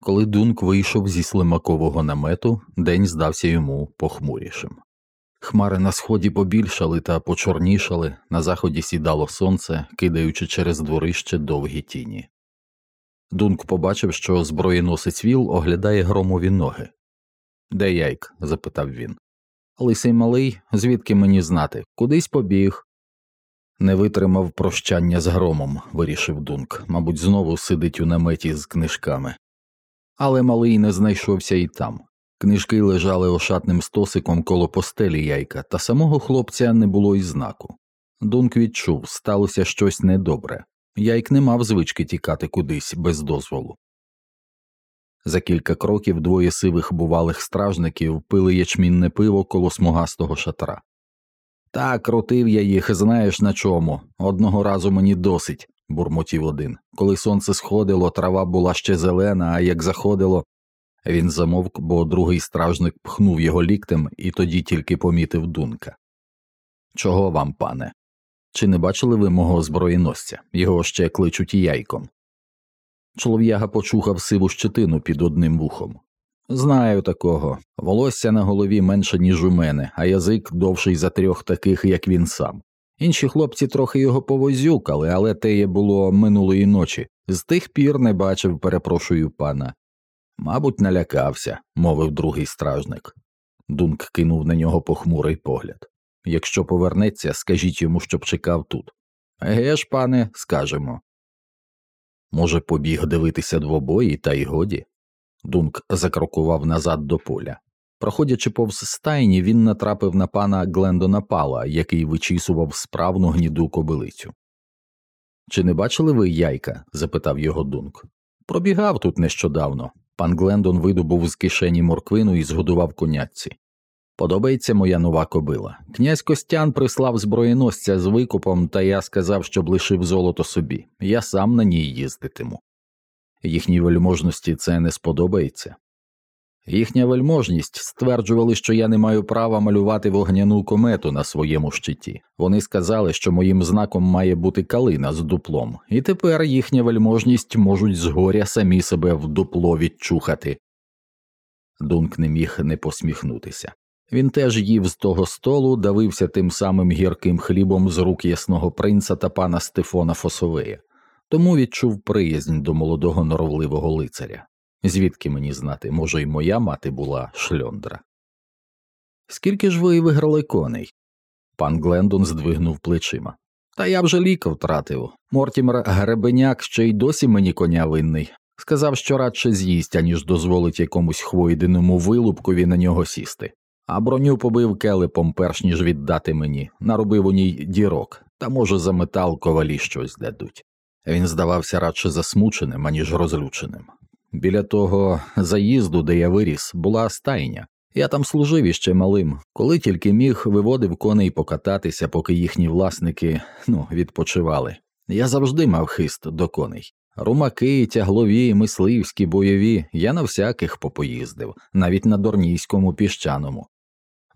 Коли Дунк вийшов зі слимакового намету, день здався йому похмурішим. Хмари на сході побільшали та почорнішали, на заході сідало сонце, кидаючи через дворище довгі тіні. Дунк побачив, що зброєносець віл оглядає громові ноги. Де яйк? запитав він. Лисий малий, звідки мені знати, кудись побіг. Не витримав прощання з громом, вирішив Дунк, мабуть, знову сидить у наметі з книжками. Але малий не знайшовся і там. Книжки лежали ошатним стосиком коло постелі яйка, та самого хлопця не було й знаку. Дунк відчув, сталося щось недобре. Яйк не мав звички тікати кудись без дозволу. За кілька кроків двоє сивих бувалих стражників пили ячмінне пиво коло смугастого шатра. Так, крутив я їх, знаєш на чому. Одного разу мені досить, бурмотів один. Коли сонце сходило, трава була ще зелена, а як заходило. Він замовк, бо другий стражник пхнув його ліктем і тоді тільки помітив дунка. Чого вам, пане? Чи не бачили ви мого зброєносця? Його ще кличуть яйком. Чолов'яга почухав сиву щетину під одним вухом. Знаю такого. Волосся на голові менше, ніж у мене, а язик довший за трьох таких, як він сам. Інші хлопці трохи його повозюкали, але теє було минулої ночі. З тих пір не бачив, перепрошую пана. Мабуть, налякався, мовив другий стражник. Дунк кинув на нього похмурий погляд. Якщо повернеться, скажіть йому, щоб чекав тут. Еге ж, пане, скажемо. Може, побіг дивитися двобої, та й годі. Дунк закрокував назад до поля. Проходячи повз стайні, він натрапив на пана Глендона Пала, який вичісував справну гніду кобилицю. Чи не бачили ви яйка? запитав його Дунк. Пробігав тут нещодавно. Пан Глендон видобув з кишені морквину і згодував конятці. Подобається моя нова кобила. Князь Костян прислав зброєносця з викупом, та я сказав, щоб лишив золото собі. Я сам на ній їздитиму. Їхній вельможності це не сподобається. Їхня вельможність стверджували, що я не маю права малювати вогняну комету на своєму щиті. Вони сказали, що моїм знаком має бути калина з дуплом, і тепер їхня вельможність можуть згоря самі себе в дупло відчухати. Дунк не міг не посміхнутися. Він теж їв з того столу, давився тим самим гірким хлібом з рук ясного принца та пана Стефона Фосовея, тому відчув приязнь до молодого норовливого лицаря. Звідки мені знати, може, й моя мати була шльондра. Скільки ж ви виграли коней? Пан Глендон здвигнув плечима. Та я вже ліка втратив. Мортімер Гребеняк ще й досі мені коня винний. Сказав, що радше з'їсть, аніж дозволить якомусь хвойденому вилупкові на нього сісти а броню побив келепом, перш ніж віддати мені, наробив у ній дірок, та, може, за метал ковалі щось дадуть. Він здавався радше засмученим, аніж розлюченим. Біля того заїзду, де я виріс, була стайня. Я там служив іще малим, коли тільки міг, виводив коней покататися, поки їхні власники ну, відпочивали. Я завжди мав хист до коней. Румаки, тяглові, мисливські, бойові, я на всяких попоїздив, навіть на дорнійському піщаному.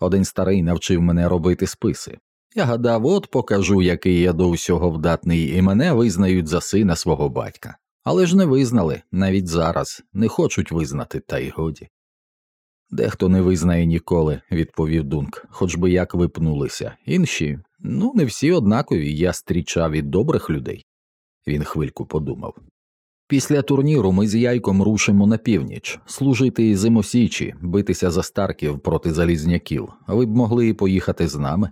Один старий навчив мене робити списи. Я гадав, от покажу, який я до всього вдатний, і мене визнають за сина свого батька. Але ж не визнали, навіть зараз, не хочуть визнати, та й годі. Дехто не визнає ніколи, відповів Дунк, хоч би як випнулися. Інші, ну, не всі однакові, я стрічав від добрих людей. Він хвильку подумав. Після турніру ми з яйком рушимо на північ, служити зимосічі, битися за старків проти залізняків, ви б могли і поїхати з нами.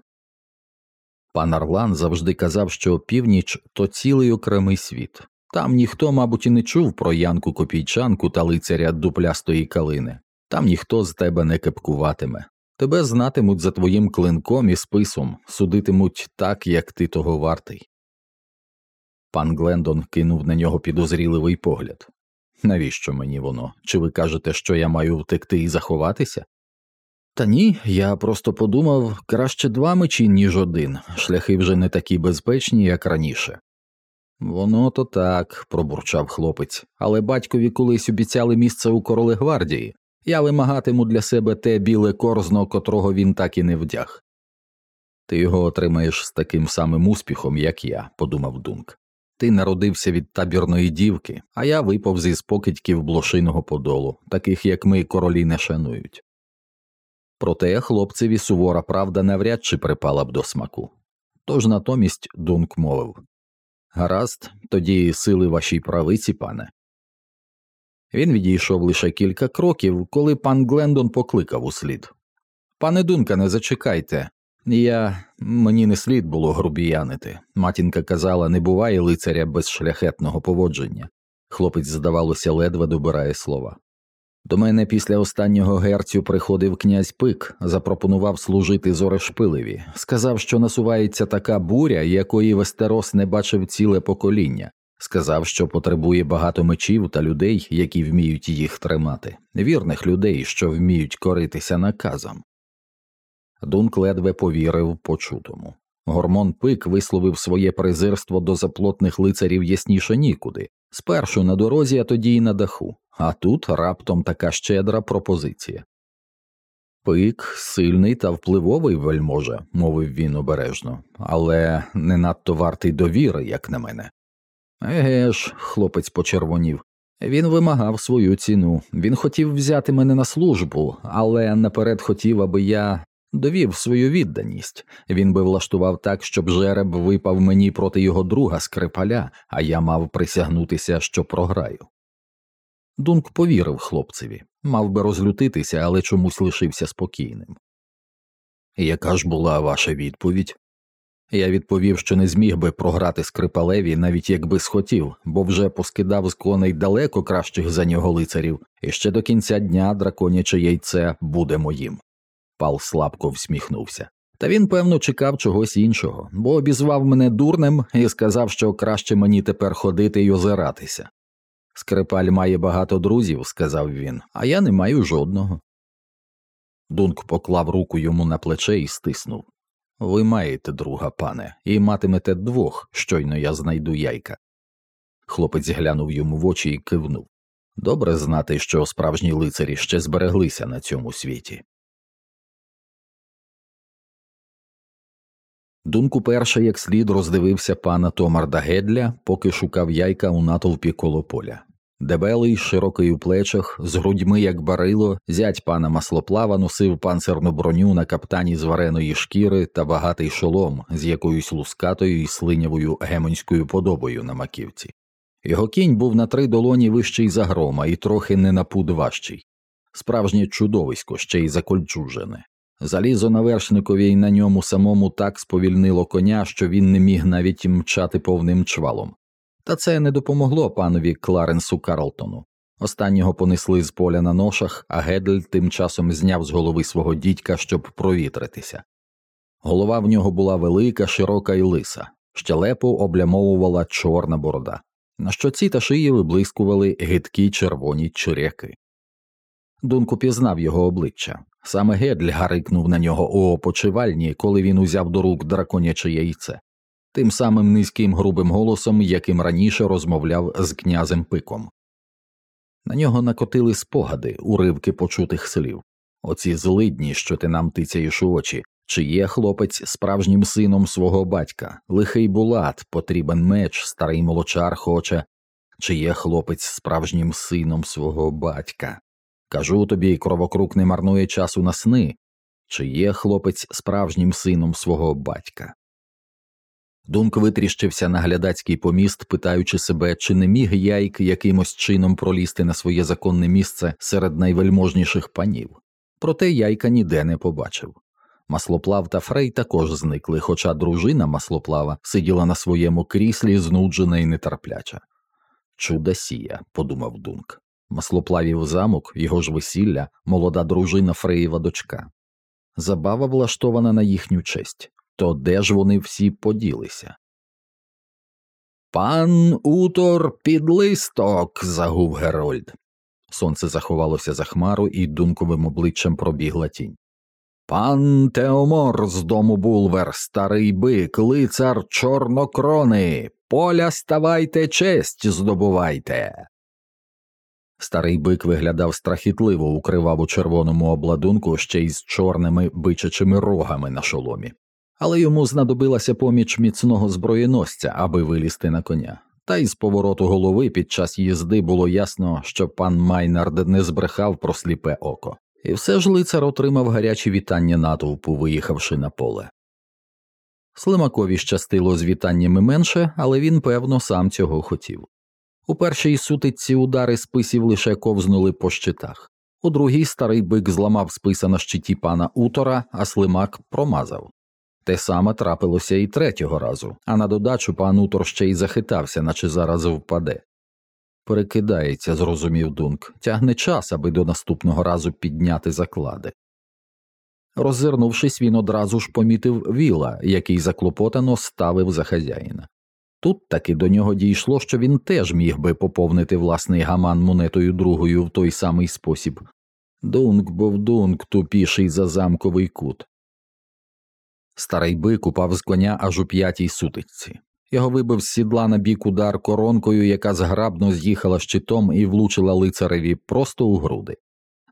Пан Арлан завжди казав, що північ то цілий окремий світ. Там ніхто, мабуть, і не чув про Янку Копійчанку та лицаря дуплястої калини, там ніхто з тебе не кепкуватиме. Тебе знатимуть за твоїм клинком і списом, судитимуть так, як ти того вартий. Пан Глендон кинув на нього підозріливий погляд. Навіщо мені воно? Чи ви кажете, що я маю втекти і заховатися? Та ні, я просто подумав краще два мечі, ніж один, шляхи вже не такі безпечні, як раніше. Воно то так, пробурчав хлопець, але батькові колись обіцяли місце у королегвардії. Я вимагатиму для себе те біле корзно, котрого він так і не вдяг. Ти його отримаєш з таким самим успіхом, як я, подумав Дунк. Ти народився від табірної дівки, а я виповз із покидьків блошиного подолу, таких як ми королі не шанують. Проте хлопцеві сувора правда навряд чи припала б до смаку. Тож натомість Дунк мовив Гаразд, тоді сили вашій правиці, пане. Він відійшов лише кілька кроків, коли пан Глендон покликав услід Пане Дункане, зачекайте. Я мені не слід було грубіянити. Матінка казала, не буває лицаря без шляхетного поводження. Хлопець, здавалося, ледве добирає слова. До мене після останнього герцю приходив князь Пик, запропонував служити Зорешпилеві, сказав, що насувається така буря, якої Вестерос не бачив ціле покоління, сказав, що потребує багато мечів та людей, які вміють їх тримати, вірних людей, що вміють коритися наказам. Дунк ледве повірив почутому. Гормон Пик висловив своє презирство до заплотних лицарів ясніше нікуди, спершу на дорозі, а тоді й на даху, а тут раптом така щедра пропозиція. Пик сильний та впливовий вельможа, мовив він обережно, але не надто вартий довіри, як на мене. Еге ж, хлопець почервонів. Він вимагав свою ціну. Він хотів взяти мене на службу, але наперед хотів, аби я довів свою відданість. Він би влаштував так, щоб жереб випав мені проти його друга скрипаля, а я мав присягнутися, що програю. Дунк повірив хлопцеві, мав би розлютитися, але чомусь лишився спокійним. Яка ж була ваша відповідь? Я відповів, що не зміг би програти скрипалеві, навіть якби схотів, бо вже поскидав з коней далеко кращих за нього лицарів, і ще до кінця дня драконяче яйце буде моїм. Пал слабко всміхнувся. Та він, певно, чекав чогось іншого, бо обізвав мене дурним і сказав, що краще мені тепер ходити й озиратися. Скрипаль має багато друзів, сказав він, а я не маю жодного. Дунк поклав руку йому на плече і стиснув. Ви маєте друга, пане, і матимете двох, щойно я знайду яйка. Хлопець глянув йому в очі і кивнув. Добре знати, що справжні лицарі ще збереглися на цьому світі. Дунку перша як слід роздивився пана Томарда Гедля, поки шукав яйка у натовпі коло поля. Дебелий, широкий у плечах, з грудьми, як барило, зять пана маслоплава носив панцерну броню на каптані з вареної шкіри та багатий шолом з якоюсь лускатою і слинявою гемонською подобою на маківці. Його кінь був на три долоні вищий за грома і трохи не на пуд важчий. Справжнє чудовисько ще й закольчужене. Залізо на вершникові й на ньому самому так сповільнило коня, що він не міг навіть мчати повним чвалом. Та це не допомогло панові Кларенсу Карлтону. Останнього понесли з поля на ношах, а Гедль тим часом зняв з голови свого дідька, щоб провітритися. Голова в нього була велика, широка і лиса, щелепу облямовувала чорна борода. На щоці та шиї виблискували гидкі червоні черяки. Дунку пізнав його обличчя. Саме Гедль гарикнув на нього у опочивальні, коли він узяв до рук драконяче яйце, тим самим низьким грубим голосом, яким раніше розмовляв з князем пиком. На нього накотили спогади, уривки почутих слів. Оці злидні, що ти нам тицяєш у очі, чи є хлопець справжнім сином свого батька, лихий булат, потрібен меч, старий молочар хоче, чи є хлопець справжнім сином свого батька. Кажу тобі, кровокрук не марнує часу на сни, чи є хлопець справжнім сином свого батька. Дунк витріщився на глядацький поміст, питаючи себе, чи не міг яйк якимось чином пролізти на своє законне місце серед найвельможніших панів. Проте яйка ніде не побачив. Маслоплав та Фрей також зникли, хоча дружина маслоплава сиділа на своєму кріслі, знуджена і нетерпляча. Чудосія, подумав Дунк. Маслоплавів замок, його ж весілля, молода дружина Фреєва дочка. Забава влаштована на їхню честь. То де ж вони всі поділися? Пан Утор підлисток. загув Герольд. Сонце заховалося за хмару і дунковим обличчям пробігла тінь. Пан Теомор з дому Булвер, старий бик, лицар чорнокрони. Поля ставайте, честь здобувайте. Старий бик виглядав страхітливо у криваво червоному обладунку ще й з чорними бичачими рогами на шоломі, але йому знадобилася поміч міцного зброєносця, аби вилізти на коня. та й з повороту голови під час їзди було ясно, що пан Майнард не збрехав про сліпе око, і все ж лицар отримав гарячі вітання натовпу, виїхавши на поле. Слимакові щастило з вітаннями менше, але він, певно, сам цього хотів. У першій сутичці удари списів лише ковзнули по щитах, у другій старий бик зламав списа на щиті пана Утора, а слимак промазав. Те саме трапилося і третього разу, а на додачу пан Утор ще й захитався, наче зараз впаде. Перекидається, зрозумів Дунк, тягне час, аби до наступного разу підняти заклади. Роззирнувшись, він одразу ж помітив віла, який заклопотано ставив за хазяїна. Тут таки до нього дійшло, що він теж міг би поповнити власний гаман монетою другою в той самий спосіб. Дунк був дунк тупіший за замковий кут. Старий бик упав з коня аж у п'ятій сутичці. Його вибив з сідла на бік удар коронкою, яка зграбно з'їхала щитом і влучила лицареві просто у груди.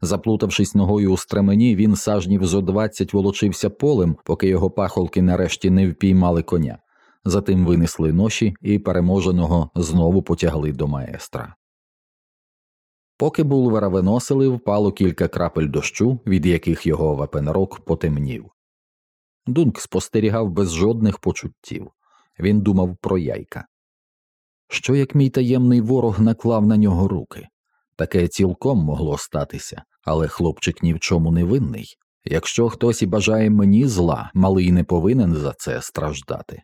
Заплутавшись ногою у стремені, він сажнів зо двадцять волочився полем, поки його пахолки нарешті не впіймали коня. Затим винесли ноші і переможеного знову потягли до маестра. Поки булвера виносили, впало кілька крапель дощу, від яких його вапенрок потемнів. Дунк спостерігав без жодних почуттів. Він думав про яйка. Що як мій таємний ворог наклав на нього руки? Таке цілком могло статися, але хлопчик ні в чому не винний. Якщо хтось і бажає мені зла, малий не повинен за це страждати.